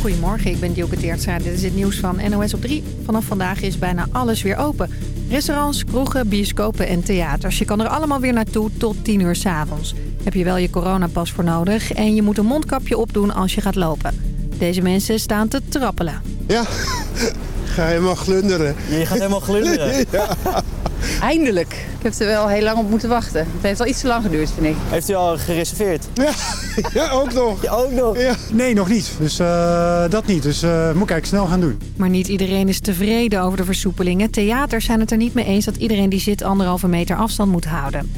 Goedemorgen, ik ben Dielke Teertstra. Dit is het nieuws van NOS op 3. Vanaf vandaag is bijna alles weer open. Restaurants, kroegen, bioscopen en theaters. Je kan er allemaal weer naartoe tot 10 uur s'avonds. Heb je wel je coronapas voor nodig en je moet een mondkapje opdoen als je gaat lopen. Deze mensen staan te trappelen. Ja, ga helemaal glunderen. Je gaat helemaal glunderen. Eindelijk. Ik heb er wel heel lang op moeten wachten. Het heeft al iets te lang geduurd, vind ik. Heeft u al gereserveerd? Ja, ja ook nog. Ja, ook nog. Ja. Nee, nog niet. Dus eh, dat niet. Dus eh, moet ik eigenlijk snel gaan doen. Maar niet iedereen is tevreden over de versoepelingen. Theaters zijn het er niet mee eens dat iedereen die zit anderhalve meter afstand moet houden.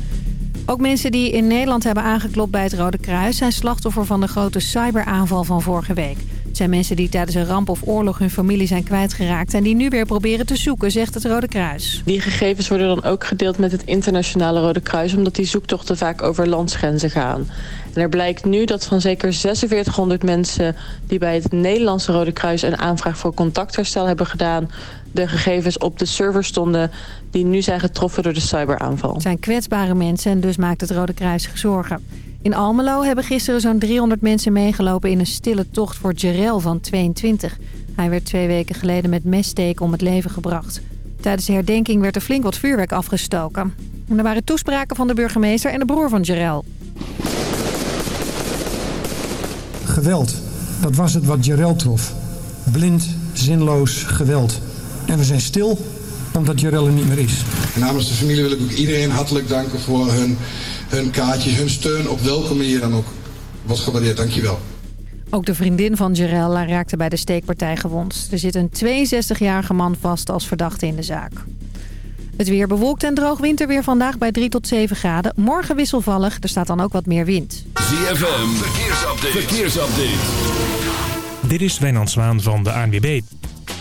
Ook mensen die in Nederland hebben aangeklopt bij het Rode Kruis... zijn slachtoffer van de grote cyberaanval van vorige week. Het zijn mensen die tijdens een ramp of oorlog hun familie zijn kwijtgeraakt... en die nu weer proberen te zoeken, zegt het Rode Kruis. Die gegevens worden dan ook gedeeld met het internationale Rode Kruis... omdat die zoektochten vaak over landsgrenzen gaan. Er blijkt nu dat van zeker 4600 mensen... die bij het Nederlandse Rode Kruis een aanvraag voor contactherstel hebben gedaan... de gegevens op de server stonden die nu zijn getroffen door de cyberaanval. Het zijn kwetsbare mensen en dus maakt het Rode Kruis zich zorgen. In Almelo hebben gisteren zo'n 300 mensen meegelopen in een stille tocht voor Jarel van 22. Hij werd twee weken geleden met messteken om het leven gebracht. Tijdens de herdenking werd er flink wat vuurwerk afgestoken. En er waren toespraken van de burgemeester en de broer van Jarel. Geweld, dat was het wat Jarel trof. Blind, zinloos geweld. En we zijn stil omdat Jarel er niet meer is. Namens de familie wil ik ook iedereen hartelijk danken voor hun, hun kaartjes, hun steun op welke manier dan ook. Wordt gewaardeerd, dankjewel. Ook de vriendin van Jarel raakte bij de steekpartij gewond. Er zit een 62-jarige man vast als verdachte in de zaak. Het weer bewolkt en droog winterweer vandaag bij 3 tot 7 graden. Morgen wisselvallig, er staat dan ook wat meer wind. ZFM, verkeersupdate. verkeersupdate. Dit is Wijnand Zwaan van de ANWB.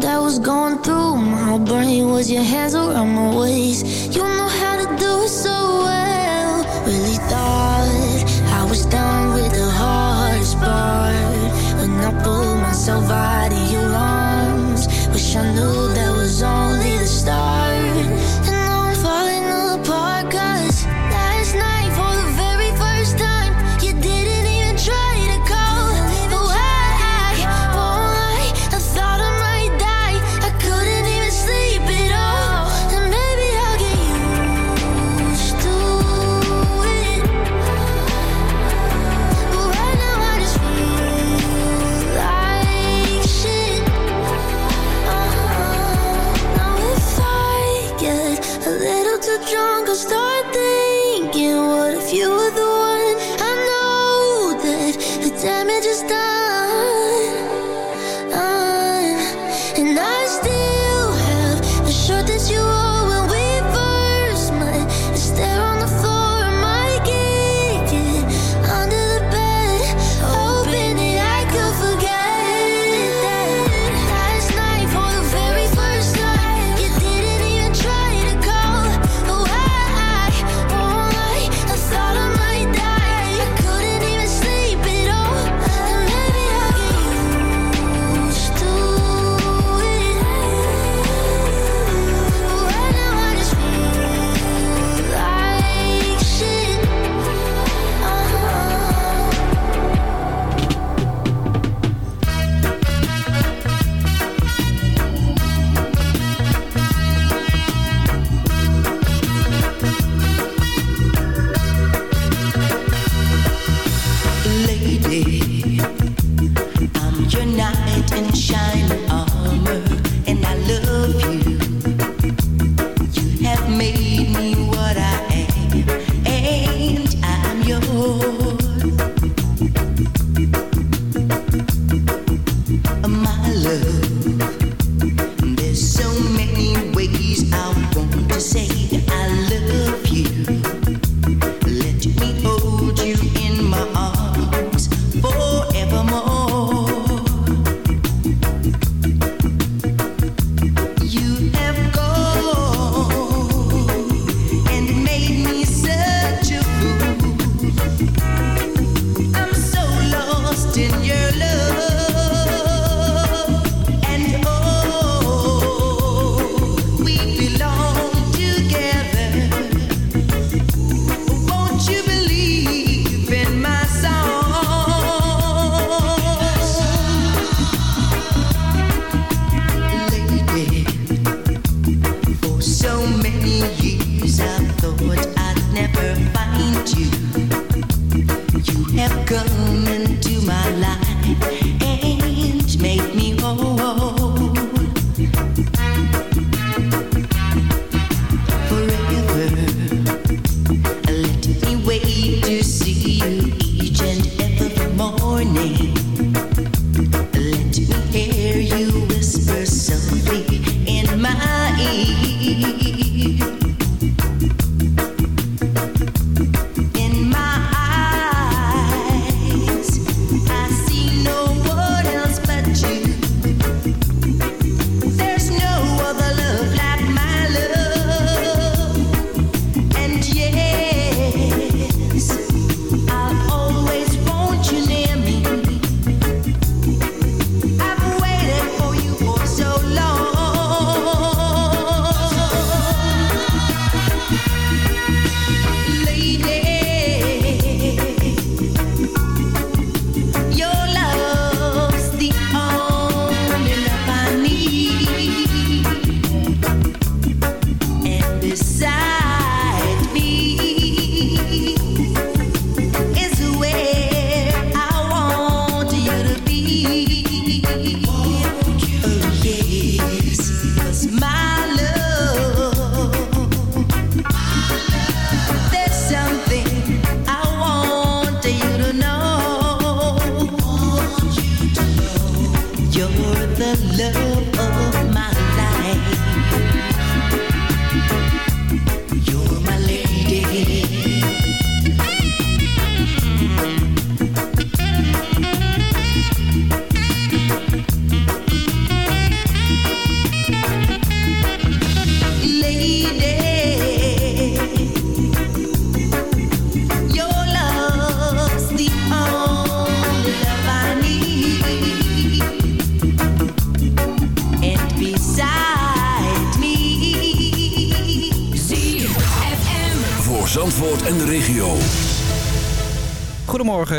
that was going through. My brain was your hands around my waist.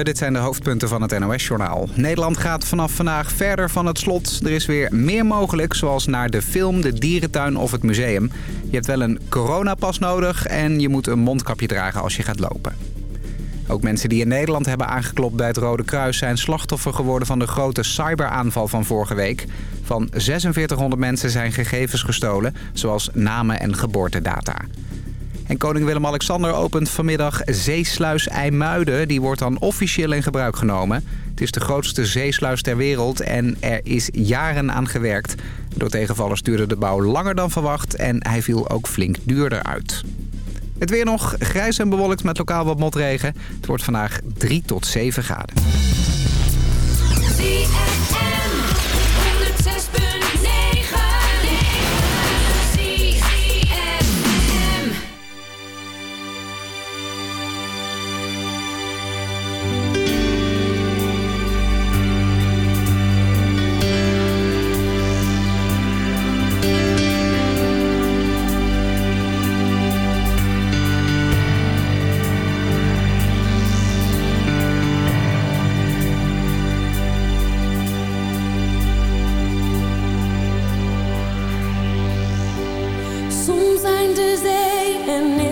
Goedemorgen, dit zijn de hoofdpunten van het NOS-journaal. Nederland gaat vanaf vandaag verder van het slot. Er is weer meer mogelijk, zoals naar de film, de dierentuin of het museum. Je hebt wel een coronapas nodig en je moet een mondkapje dragen als je gaat lopen. Ook mensen die in Nederland hebben aangeklopt bij het Rode Kruis... zijn slachtoffer geworden van de grote cyberaanval van vorige week. Van 4600 mensen zijn gegevens gestolen, zoals namen en geboortedata. En koning Willem-Alexander opent vanmiddag Zeesluis IJmuiden. Die wordt dan officieel in gebruik genomen. Het is de grootste zeesluis ter wereld en er is jaren aan gewerkt. Door tegenvallers duurde de bouw langer dan verwacht en hij viel ook flink duurder uit. Het weer nog grijs en bewolkt met lokaal wat motregen. Het wordt vandaag 3 tot 7 graden. things to say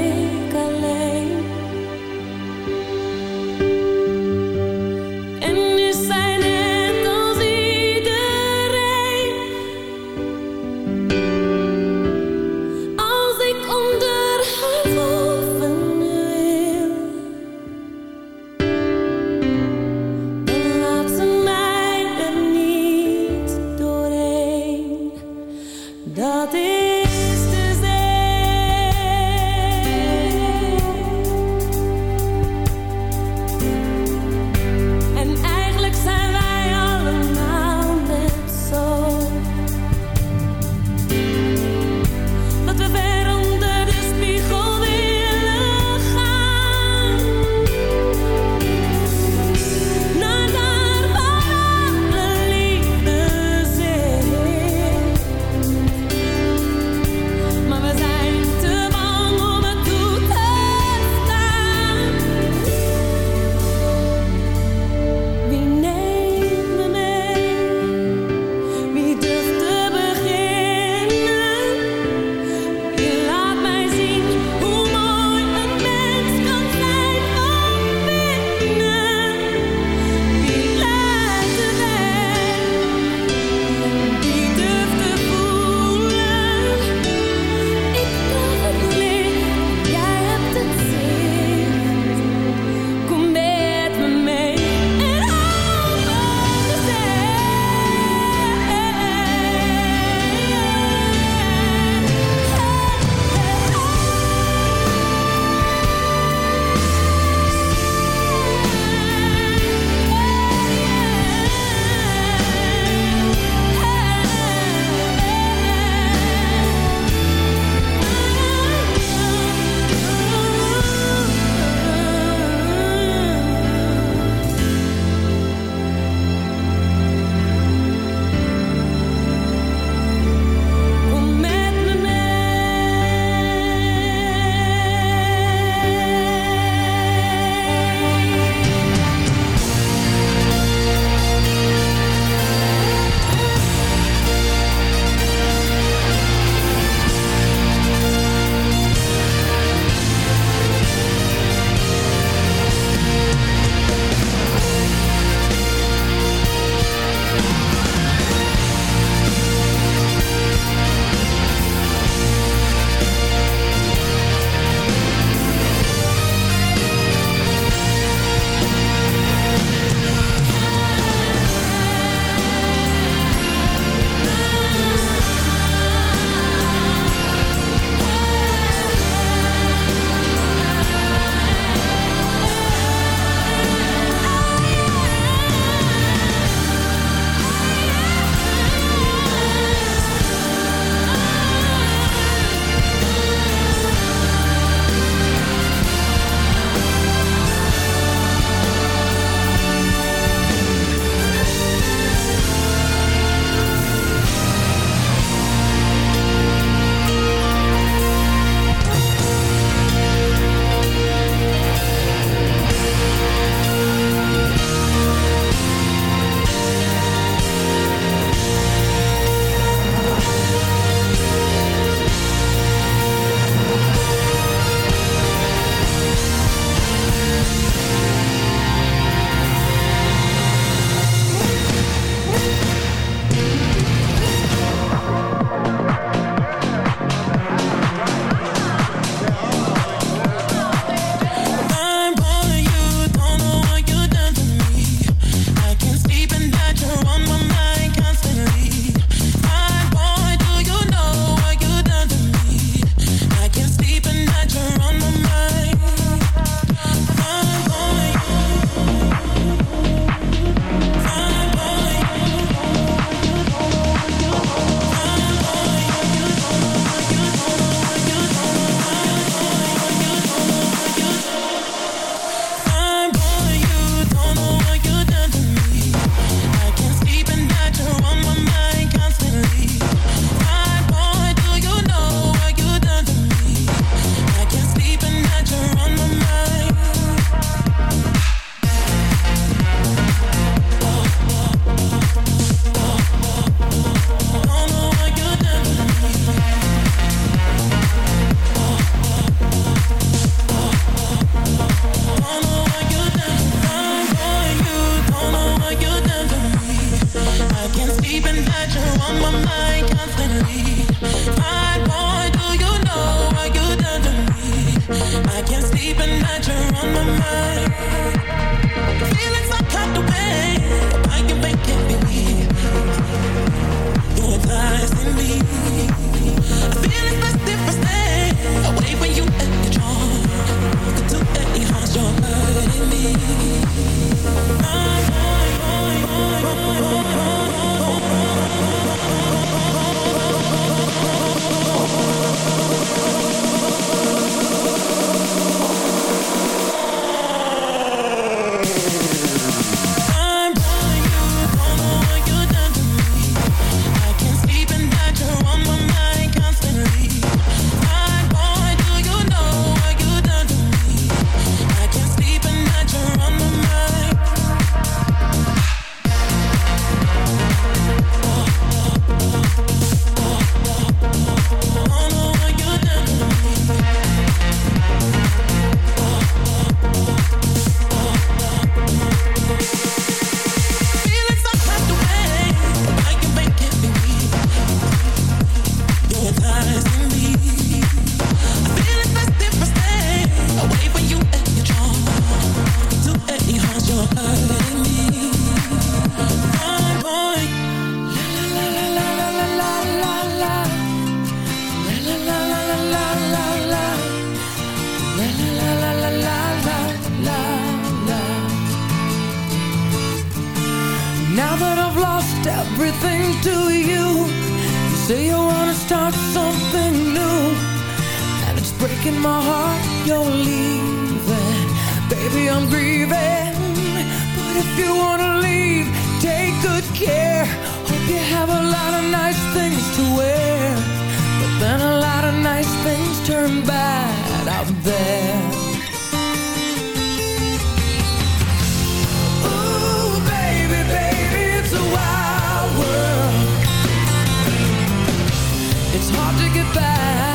It's hard to get by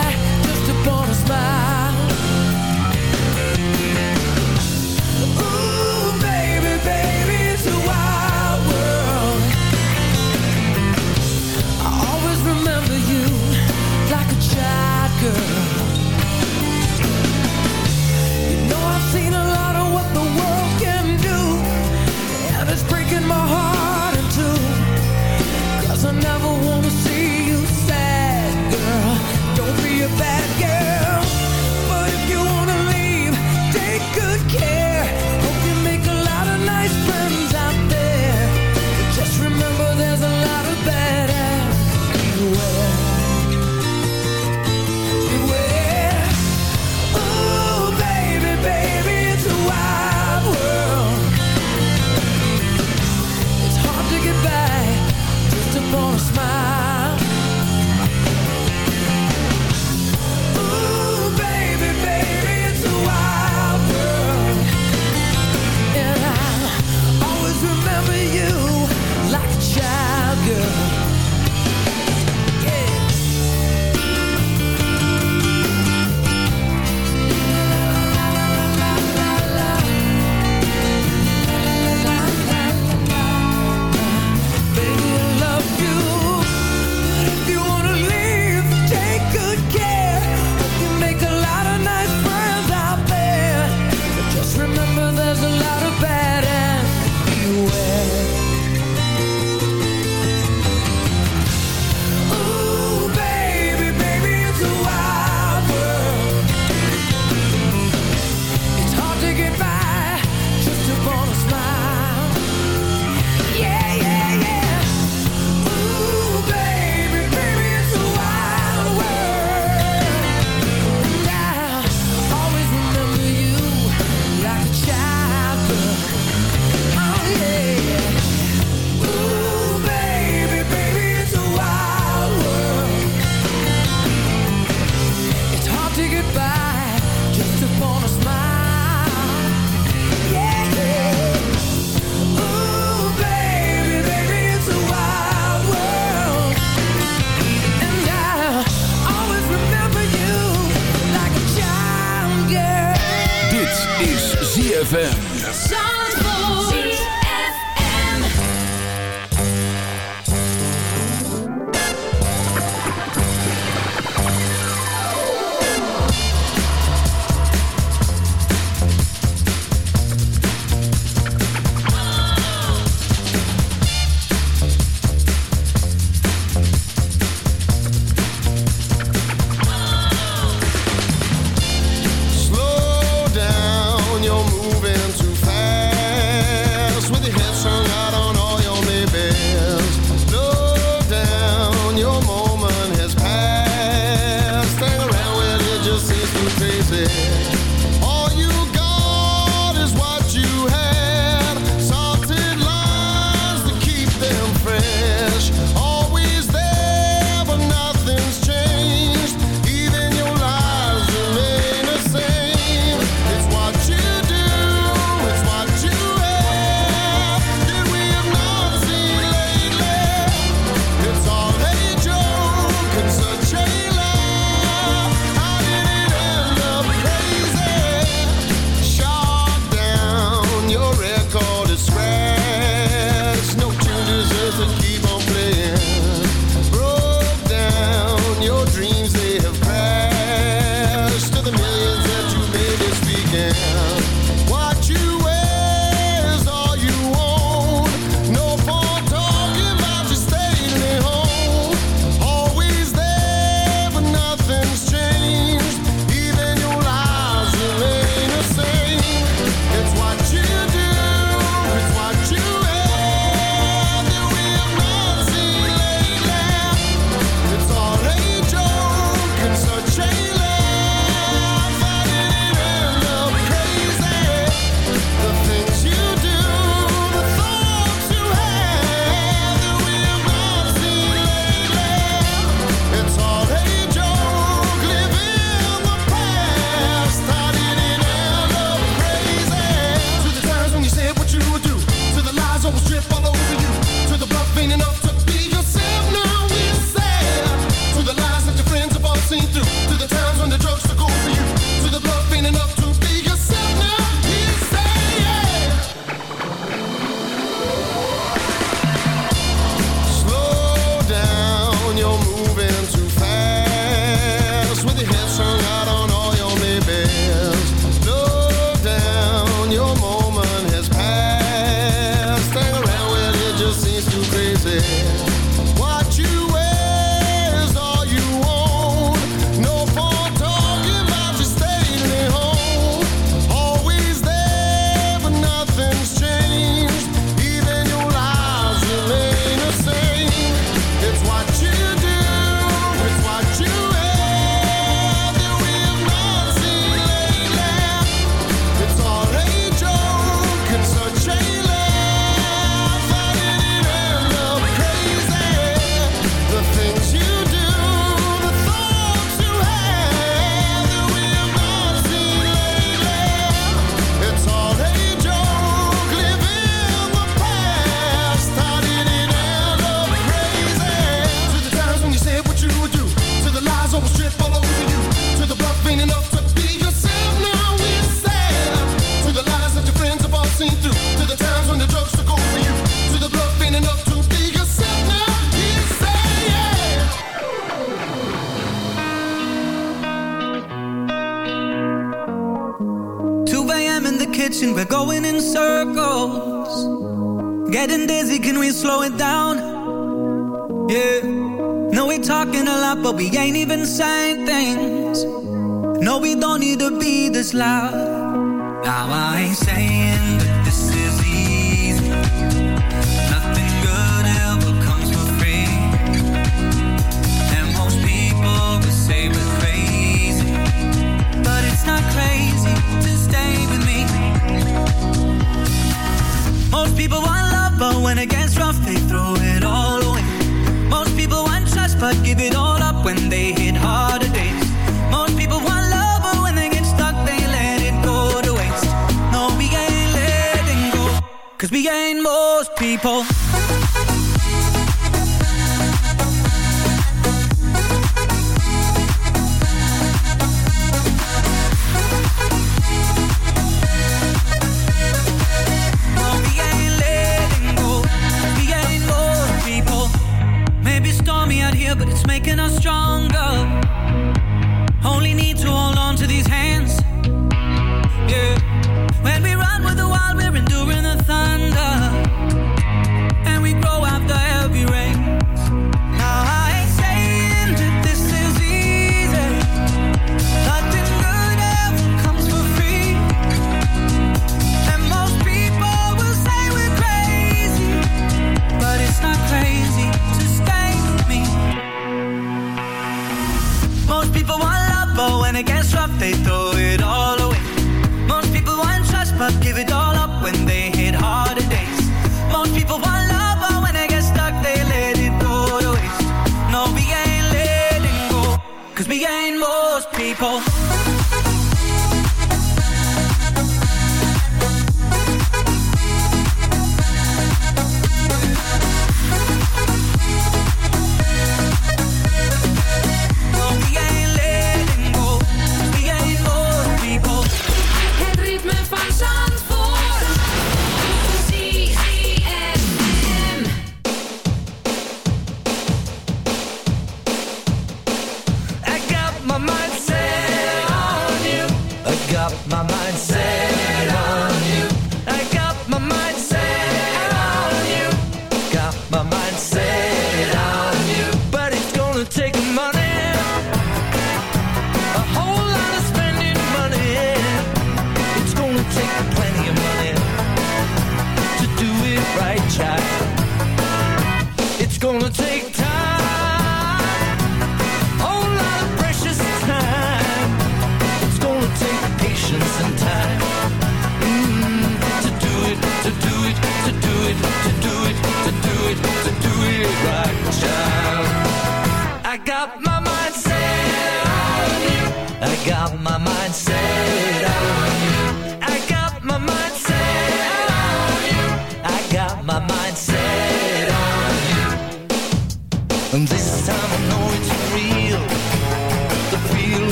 out my mind.